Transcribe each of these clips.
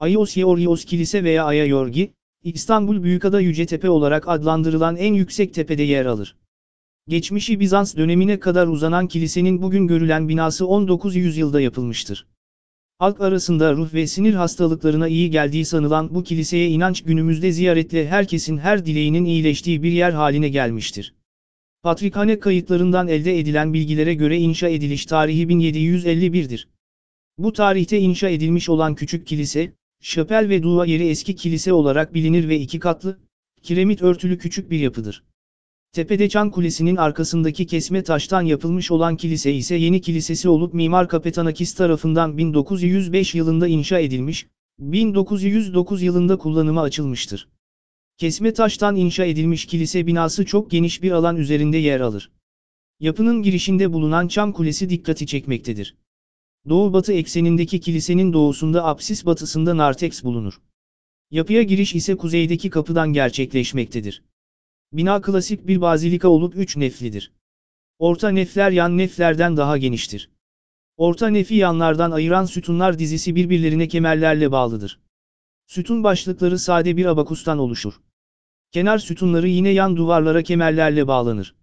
Ayos Georgios Kilise veya Aya Yorgi, İstanbul Büyükada Yücetepe olarak adlandırılan en yüksek tepede yer alır. Geçmişi Bizans dönemine kadar uzanan kilisenin bugün görülen binası 19. yüzyılda yapılmıştır. Halk arasında ruh ve sinir hastalıklarına iyi geldiği sanılan bu kiliseye inanç günümüzde ziyaretle herkesin her dileğinin iyileştiği bir yer haline gelmiştir. Patrikhane kayıtlarından elde edilen bilgilere göre inşa ediliş tarihi 1751'dir. Bu tarihte inşa edilmiş olan küçük kilise, şapel ve dua yeri eski kilise olarak bilinir ve iki katlı, kiremit örtülü küçük bir yapıdır. Tepede Çan Kulesi'nin arkasındaki kesme taştan yapılmış olan kilise ise yeni kilisesi olup Mimar Kapetanakis tarafından 1905 yılında inşa edilmiş, 1909 yılında kullanıma açılmıştır. Kesme taştan inşa edilmiş kilise binası çok geniş bir alan üzerinde yer alır. Yapının girişinde bulunan Çam Kulesi dikkati çekmektedir. Doğu-batı eksenindeki kilisenin doğusunda apsis batısında narteks bulunur. Yapıya giriş ise kuzeydeki kapıdan gerçekleşmektedir. Bina klasik bir bazilika olup üç neflidir. Orta nefler yan neflerden daha geniştir. Orta nefi yanlardan ayıran sütunlar dizisi birbirlerine kemerlerle bağlıdır. Sütun başlıkları sade bir abakustan oluşur. Kenar sütunları yine yan duvarlara kemerlerle bağlanır.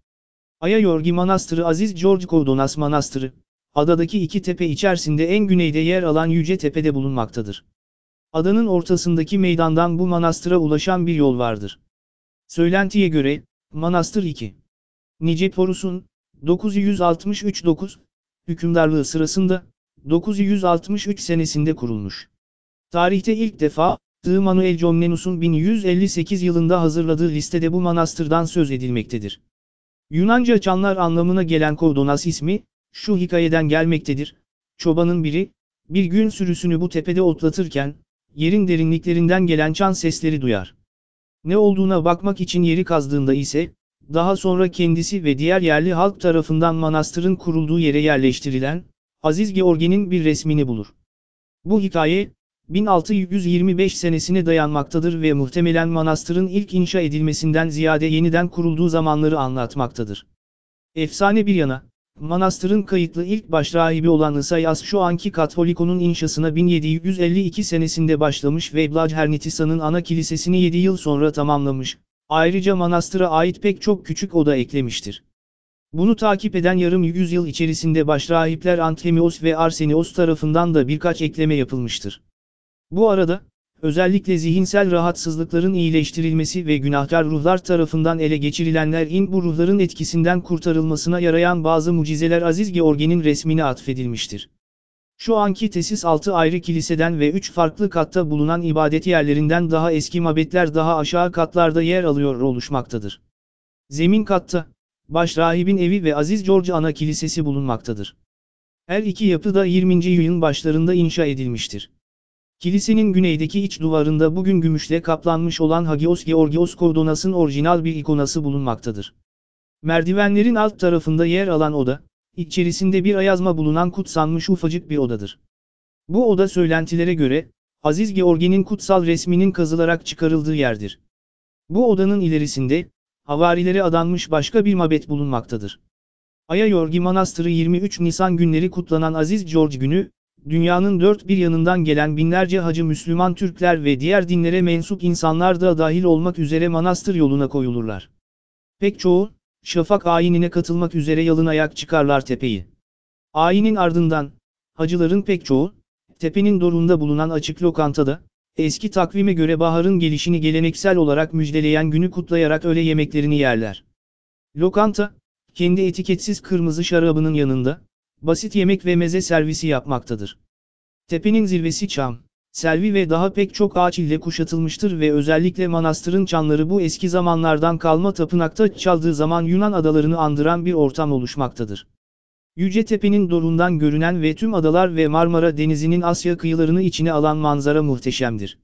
Aya Yorgi Manastırı Aziz George Kovdonas Manastırı, adadaki iki tepe içerisinde en güneyde yer alan Yüce Tepe'de bulunmaktadır. Adanın ortasındaki meydandan bu manastıra ulaşan bir yol vardır. Söylentiye göre, Manastır 2. Nicephorus'un, 963-9, hükümdarlığı sırasında, 963 senesinde kurulmuş. Tarihte ilk defa, I. Manuel Comnenus'un 1158 yılında hazırladığı listede bu manastırdan söz edilmektedir. Yunanca çanlar anlamına gelen Kovdonas ismi, şu hikayeden gelmektedir. Çobanın biri, bir gün sürüsünü bu tepede otlatırken, yerin derinliklerinden gelen çan sesleri duyar. Ne olduğuna bakmak için yeri kazdığında ise, daha sonra kendisi ve diğer yerli halk tarafından manastırın kurulduğu yere yerleştirilen, Aziz George'nin bir resmini bulur. Bu hikaye, 1625 senesine dayanmaktadır ve muhtemelen manastırın ilk inşa edilmesinden ziyade yeniden kurulduğu zamanları anlatmaktadır. Efsane bir yana, manastırın kayıtlı ilk başrahibi olan Isaias şu anki Katoliko'nun inşasına 1752 senesinde başlamış ve Blajhernitisa'nın ana kilisesini 7 yıl sonra tamamlamış, ayrıca manastıra ait pek çok küçük oda eklemiştir. Bunu takip eden yarım yüzyıl içerisinde başrahipler Anthemios ve Arsenios tarafından da birkaç ekleme yapılmıştır. Bu arada, özellikle zihinsel rahatsızlıkların iyileştirilmesi ve günahkar ruhlar tarafından ele geçirilenlerin bu ruhların etkisinden kurtarılmasına yarayan bazı mucizeler Aziz George'nin resmine atfedilmiştir. Şu anki tesis 6 ayrı kiliseden ve 3 farklı katta bulunan ibadet yerlerinden daha eski mabetler daha aşağı katlarda yer alıyor oluşmaktadır. Zemin katta, başrahibin evi ve Aziz George ana kilisesi bulunmaktadır. Her iki yapı da 20. yüzyılın başlarında inşa edilmiştir. Kilisenin güneydeki iç duvarında bugün gümüşle kaplanmış olan Hagios Georgios Kovdonas'ın orijinal bir ikonası bulunmaktadır. Merdivenlerin alt tarafında yer alan oda, içerisinde bir ayazma bulunan kutsanmış ufacık bir odadır. Bu oda söylentilere göre, Aziz Georgi'nin kutsal resminin kazılarak çıkarıldığı yerdir. Bu odanın ilerisinde, havarilere adanmış başka bir mabet bulunmaktadır. Aya Yorgi Manastırı 23 Nisan günleri kutlanan Aziz George günü, dünyanın dört bir yanından gelen binlerce hacı Müslüman Türkler ve diğer dinlere mensup insanlar da dahil olmak üzere manastır yoluna koyulurlar. Pek çoğu, şafak ayinine katılmak üzere yalın ayak çıkarlar tepeyi. Ayinin ardından, hacıların pek çoğu, tepenin dorunda bulunan açık lokantada, eski takvime göre baharın gelişini geleneksel olarak müjdeleyen günü kutlayarak öğle yemeklerini yerler. Lokanta, kendi etiketsiz kırmızı şarabının yanında, basit yemek ve meze servisi yapmaktadır. Tepenin zirvesi çam, selvi ve daha pek çok ağaç ile kuşatılmıştır ve özellikle manastırın çanları bu eski zamanlardan kalma tapınakta çaldığı zaman Yunan adalarını andıran bir ortam oluşmaktadır. Yüce Tepe'nin dorundan görünen ve tüm adalar ve Marmara Denizi'nin Asya kıyılarını içine alan manzara muhteşemdir.